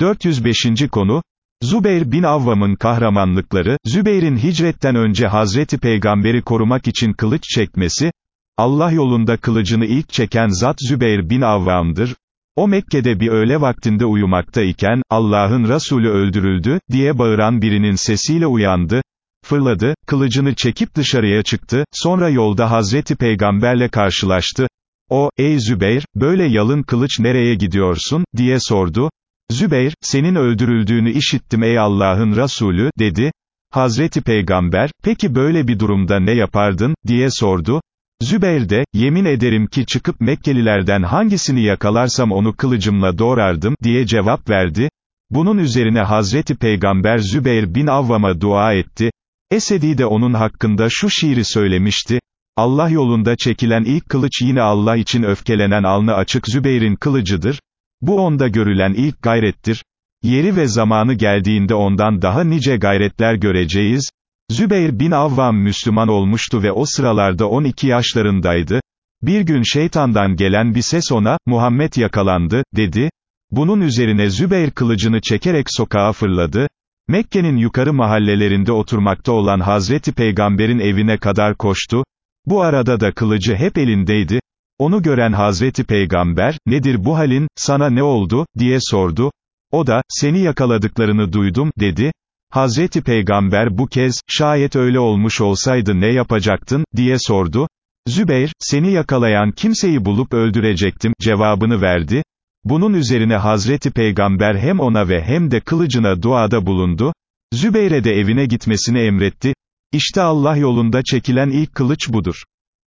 405. konu, Zübeyir bin Avvam'ın kahramanlıkları, Zübeyir'in hicretten önce Hazreti Peygamberi korumak için kılıç çekmesi, Allah yolunda kılıcını ilk çeken zat Zübeyir bin Avvam'dır. O Mekke'de bir öğle vaktinde uyumakta iken, Allah'ın Resulü öldürüldü, diye bağıran birinin sesiyle uyandı, fırladı, kılıcını çekip dışarıya çıktı, sonra yolda Hazreti Peygamberle karşılaştı. O, ey Zübeyir, böyle yalın kılıç nereye gidiyorsun, diye sordu. Zübeyir, senin öldürüldüğünü işittim ey Allah'ın Resulü, dedi. Hazreti Peygamber, peki böyle bir durumda ne yapardın, diye sordu. Zübeyir de, yemin ederim ki çıkıp Mekkelilerden hangisini yakalarsam onu kılıcımla doğrardım, diye cevap verdi. Bunun üzerine Hazreti Peygamber Zübeyir bin Avvam'a dua etti. Esedi de onun hakkında şu şiiri söylemişti. Allah yolunda çekilen ilk kılıç yine Allah için öfkelenen alnı açık Zübeyir'in kılıcıdır. Bu onda görülen ilk gayrettir. Yeri ve zamanı geldiğinde ondan daha nice gayretler göreceğiz. Zübeyir bin Avvam Müslüman olmuştu ve o sıralarda 12 yaşlarındaydı. Bir gün şeytandan gelen bir ses ona, Muhammed yakalandı, dedi. Bunun üzerine Zübeyir kılıcını çekerek sokağa fırladı. Mekke'nin yukarı mahallelerinde oturmakta olan Hazreti Peygamber'in evine kadar koştu. Bu arada da kılıcı hep elindeydi. Onu gören Hazreti Peygamber, nedir bu halin, sana ne oldu, diye sordu. O da, seni yakaladıklarını duydum, dedi. Hazreti Peygamber bu kez, şayet öyle olmuş olsaydı ne yapacaktın, diye sordu. Zübeyr, seni yakalayan kimseyi bulup öldürecektim, cevabını verdi. Bunun üzerine Hazreti Peygamber hem ona ve hem de kılıcına duada bulundu. Zübeyre de evine gitmesini emretti. İşte Allah yolunda çekilen ilk kılıç budur.